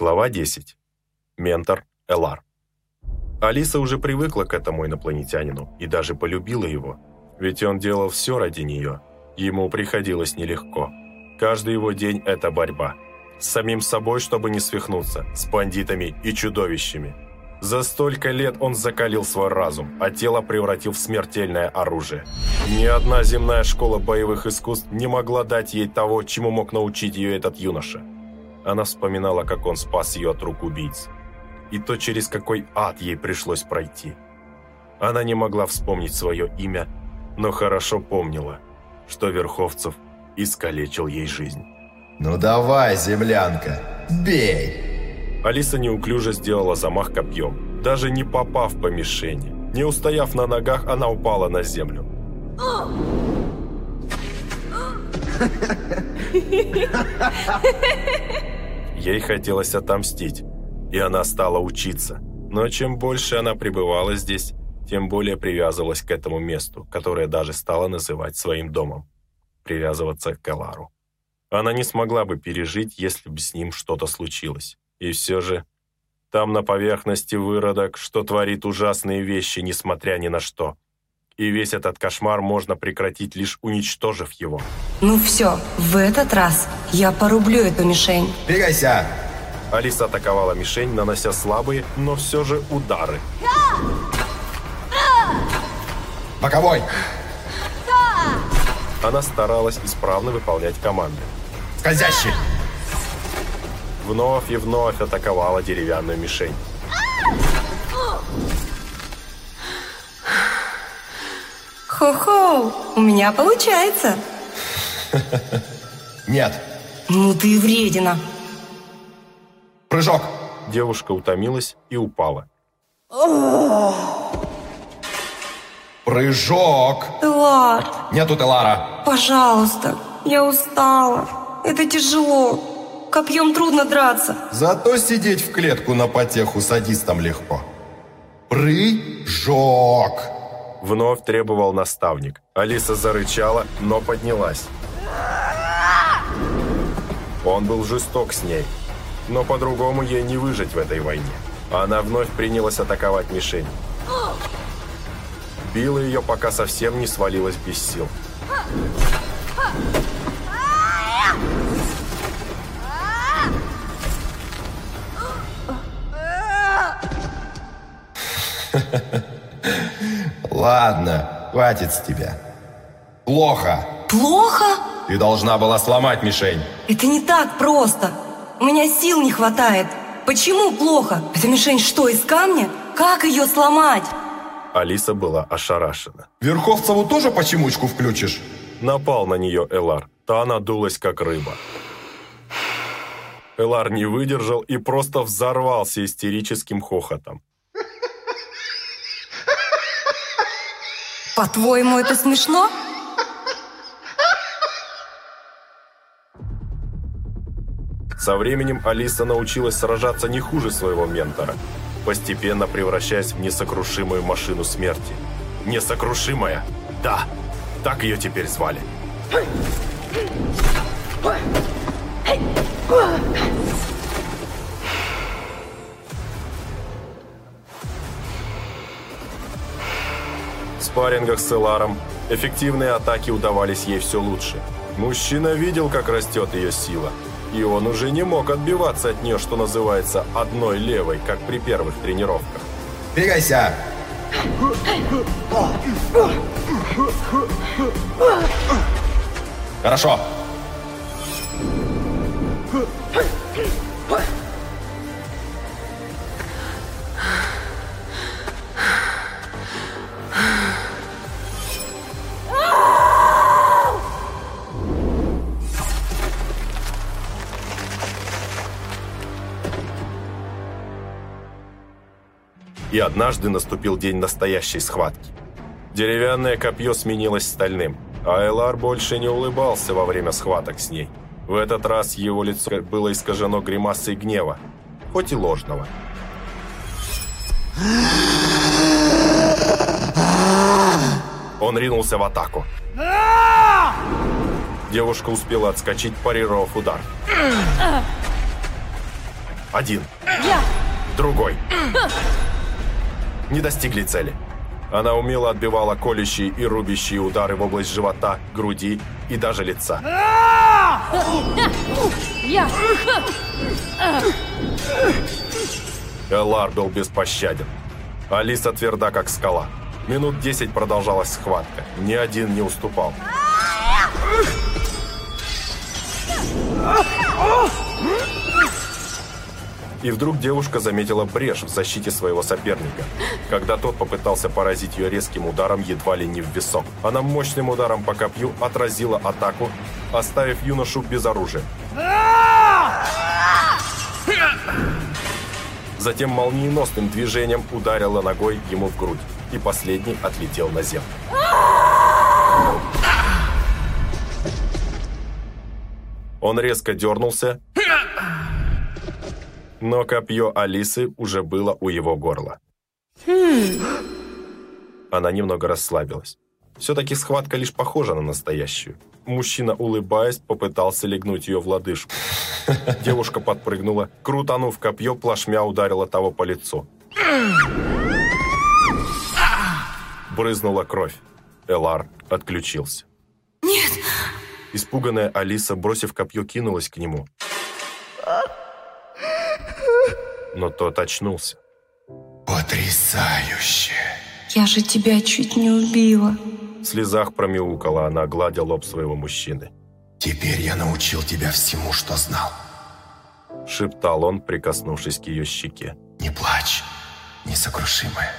Глава 10. Ментор Элар. Алиса уже привыкла к этому инопланетянину и даже полюбила его, ведь он делал все ради нее. Ему приходилось нелегко. Каждый его день – это борьба. С самим собой, чтобы не свихнуться, с бандитами и чудовищами. За столько лет он закалил свой разум, а тело превратил в смертельное оружие. Ни одна земная школа боевых искусств не могла дать ей того, чему мог научить ее этот юноша. Она вспоминала, как он спас ее от рук убийц. И то, через какой ад ей пришлось пройти. Она не могла вспомнить свое имя, но хорошо помнила, что Верховцев искалечил ей жизнь. «Ну давай, землянка, бей!» Алиса неуклюже сделала замах копьем, даже не попав по мишени. Не устояв на ногах, она упала на землю. Ей хотелось отомстить, и она стала учиться. Но чем больше она пребывала здесь, тем более привязывалась к этому месту, которое даже стала называть своим домом. Привязываться к Элару. Она не смогла бы пережить, если бы с ним что-то случилось. И все же, там на поверхности выродок, что творит ужасные вещи, несмотря ни на что. И весь этот кошмар можно прекратить, лишь уничтожив его. Ну все, в этот раз я порублю эту мишень. Двигайся! Алиса атаковала мишень, нанося слабые, но все же удары. Боковой! Она старалась исправно выполнять команды. Скользящий! Вновь и вновь атаковала деревянную мишень. Хо-хо, у меня получается. Нет. Ну ты и вредина. Прыжок! Девушка утомилась и упала. Прыжок! Элар, Нету Телара. пожалуйста, я устала. Это тяжело. Копьем трудно драться. Зато сидеть в клетку на потеху садистам легко. Прыжок! Вновь требовал наставник. Алиса зарычала, но поднялась. Он был жесток с ней, но по-другому ей не выжить в этой войне. Она вновь принялась атаковать мишень. Била ее, пока совсем не свалилась без сил. Ладно, хватит с тебя. Плохо. Плохо? Ты должна была сломать мишень. Это не так просто. У меня сил не хватает. Почему плохо? Эта мишень что, из камня? Как ее сломать? Алиса была ошарашена. Верховцеву тоже почемучку включишь? Напал на нее Элар. Та надулась, как рыба. Элар не выдержал и просто взорвался истерическим хохотом. По-твоему, это смешно? Со временем Алиса научилась сражаться не хуже своего ментора, постепенно превращаясь в несокрушимую машину смерти. Несокрушимая? Да, так ее теперь звали. В спаррингах с Эларом эффективные атаки удавались ей все лучше. Мужчина видел, как растет ее сила, и он уже не мог отбиваться от нее, что называется, одной левой, как при первых тренировках. Двигайся! Хорошо. И однажды наступил день настоящей схватки. Деревянное копье сменилось стальным, а Элар больше не улыбался во время схваток с ней. В этот раз его лицо было искажено гримасой гнева, хоть и ложного. Он ринулся в атаку. Девушка успела отскочить, парировав удар. Один. Другой. Не достигли цели. Она умело отбивала колющие и рубящие удары в область живота, груди и даже лица. Я! Элар был беспощаден. Алиса тверда, как скала. Минут десять продолжалась схватка. Ни один не уступал. И вдруг девушка заметила брешь в защите своего соперника. Когда тот попытался поразить ее резким ударом едва ли не в висок. Она мощным ударом по копью отразила атаку, оставив юношу без оружия. Затем молниеносным движением ударила ногой ему в грудь, и последний отлетел на землю. Он резко дернулся, но копье Алисы уже было у его горла. Она немного расслабилась. Все-таки схватка лишь похожа на настоящую. Мужчина, улыбаясь, попытался легнуть ее в лодыжку. Девушка подпрыгнула, крутанув копье, плашмя ударила того по лицу. Брызнула кровь. Элар отключился. Нет! Испуганная Алиса, бросив копье, кинулась к нему. Но тот очнулся. Потрясающе. Я же тебя чуть не убила. В слезах промяукала она, гладя лоб своего мужчины. Теперь я научил тебя всему, что знал. Шептал он, прикоснувшись к ее щеке. Не плачь, несокрушимая.